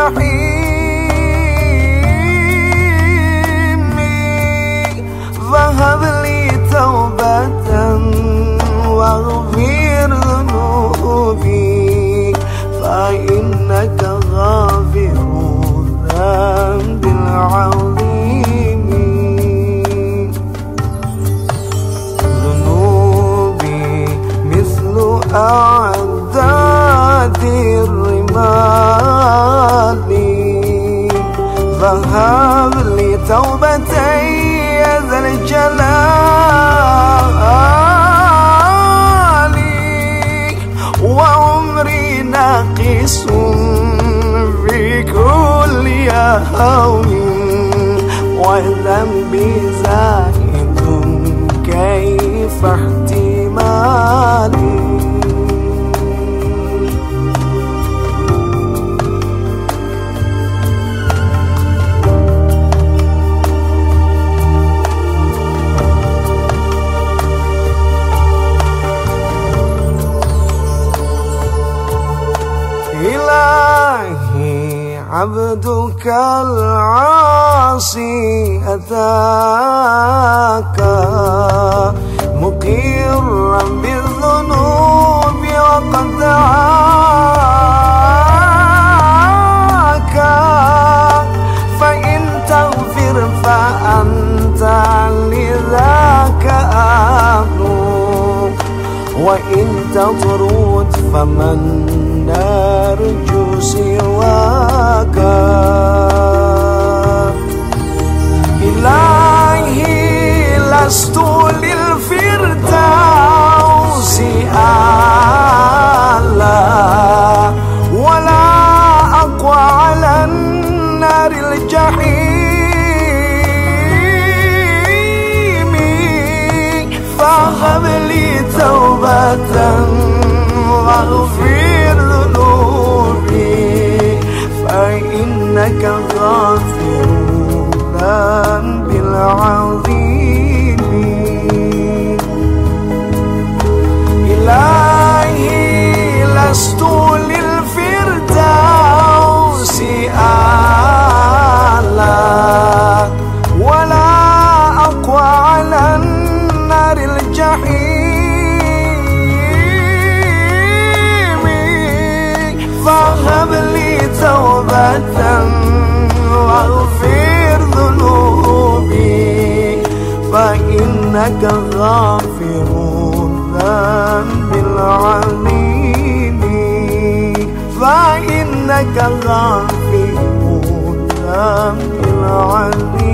الجحيم فهب لي توبة واغفر ذنوبي. فإنك غافر الذنب العظيم. ذنوبي مثل أعداد فهب لي توبتي يا ذا الجلال. وعمري ناقص في كل يوم وذنبي زائد كيف احتمالي. عبدك العاصي أتاك. مقرا بالذنوب وقد دعاك فإن تغفر فأنت لذاك أهل وإن تطرد فمن نرجو. سواك إلهي العظيم إلهي لست للفردوس أعلى ولا أقوى على النار الجحيم. فهب لي توبة فإنك غافر الذنب العليم فإنك غافر الذنب العليم